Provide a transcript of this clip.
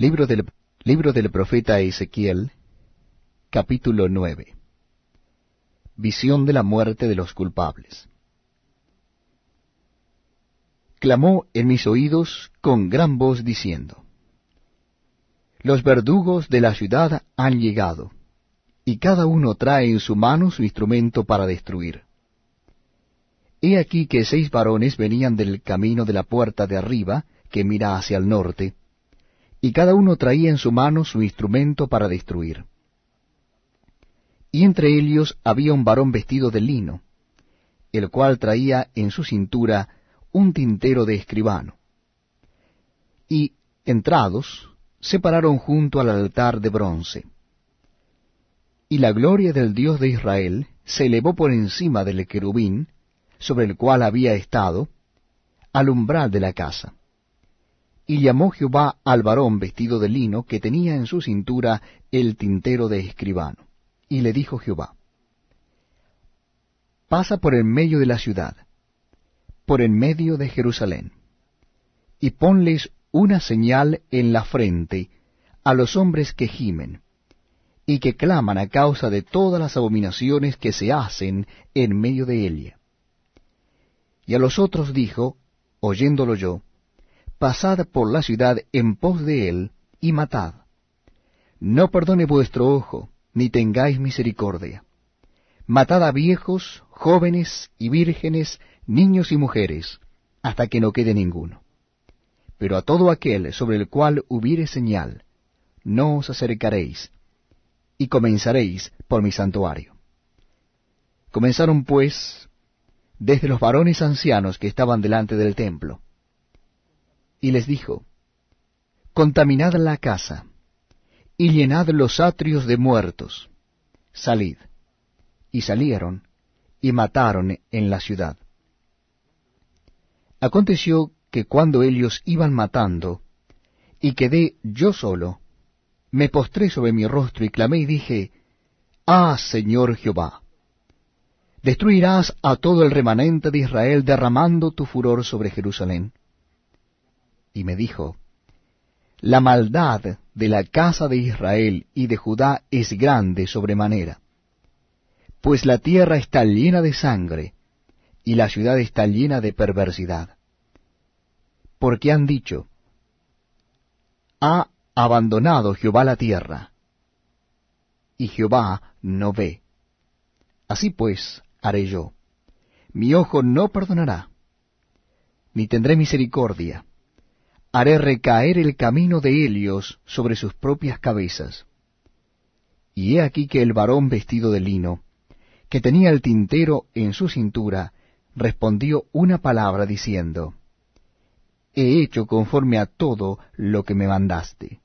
Libro del, libro del profeta Ezequiel, capítulo 9. Visión de la muerte de los culpables. Clamó en mis oídos con gran voz diciendo, Los verdugos de la ciudad han llegado, y cada uno trae en su mano su instrumento para destruir. He aquí que seis varones venían del camino de la puerta de arriba, que mira hacia el norte, y cada uno traía en su mano su instrumento para destruir. Y entre ellos había un varón vestido de lino, el cual traía en su cintura un tintero de escribano. Y, entrados, se pararon junto al altar de bronce. Y la gloria del Dios de Israel se elevó por encima del querubín, sobre el cual había estado, al umbral de la casa. Y llamó Jehová al varón vestido de lino que tenía en su cintura el tintero de escribano. Y le dijo Jehová, Pasa por en medio de la ciudad, por en medio de Jerusalén, y ponles una señal en la frente a los hombres que gimen, y que claman a causa de todas las abominaciones que se hacen en medio de ella. Y a los otros dijo, oyéndolo yo, pasad por la ciudad en pos de él, y matad. No perdone vuestro ojo, ni tengáis misericordia. Matad a viejos, jóvenes y vírgenes, niños y mujeres, hasta que no quede ninguno. Pero a todo aquel sobre el cual hubiere señal, no os acercaréis, y comenzaréis por mi santuario. Comenzaron pues desde los varones ancianos que estaban delante del templo, y les dijo, Contaminad la casa, y llenad los atrios de muertos, salid. Y salieron, y mataron en la ciudad. Aconteció que cuando ellos iban matando, y quedé yo solo, me postré sobre mi rostro y clamé y dije, Ah, Señor Jehová, destruirás a todo el remanente de Israel derramando tu furor sobre Jerusalén y me dijo, La maldad de la casa de Israel y de Judá es grande sobremanera, pues la tierra está llena de sangre, y la ciudad está llena de perversidad. Porque han dicho, Ha abandonado Jehová la tierra, y Jehová no ve. Así pues haré yo. Mi ojo no perdonará, ni tendré misericordia haré recaer el camino de Helios sobre sus propias cabezas. Y he aquí que el varón vestido de lino, que tenía el tintero en su cintura, respondió una palabra diciendo, He hecho conforme a todo lo que me mandaste.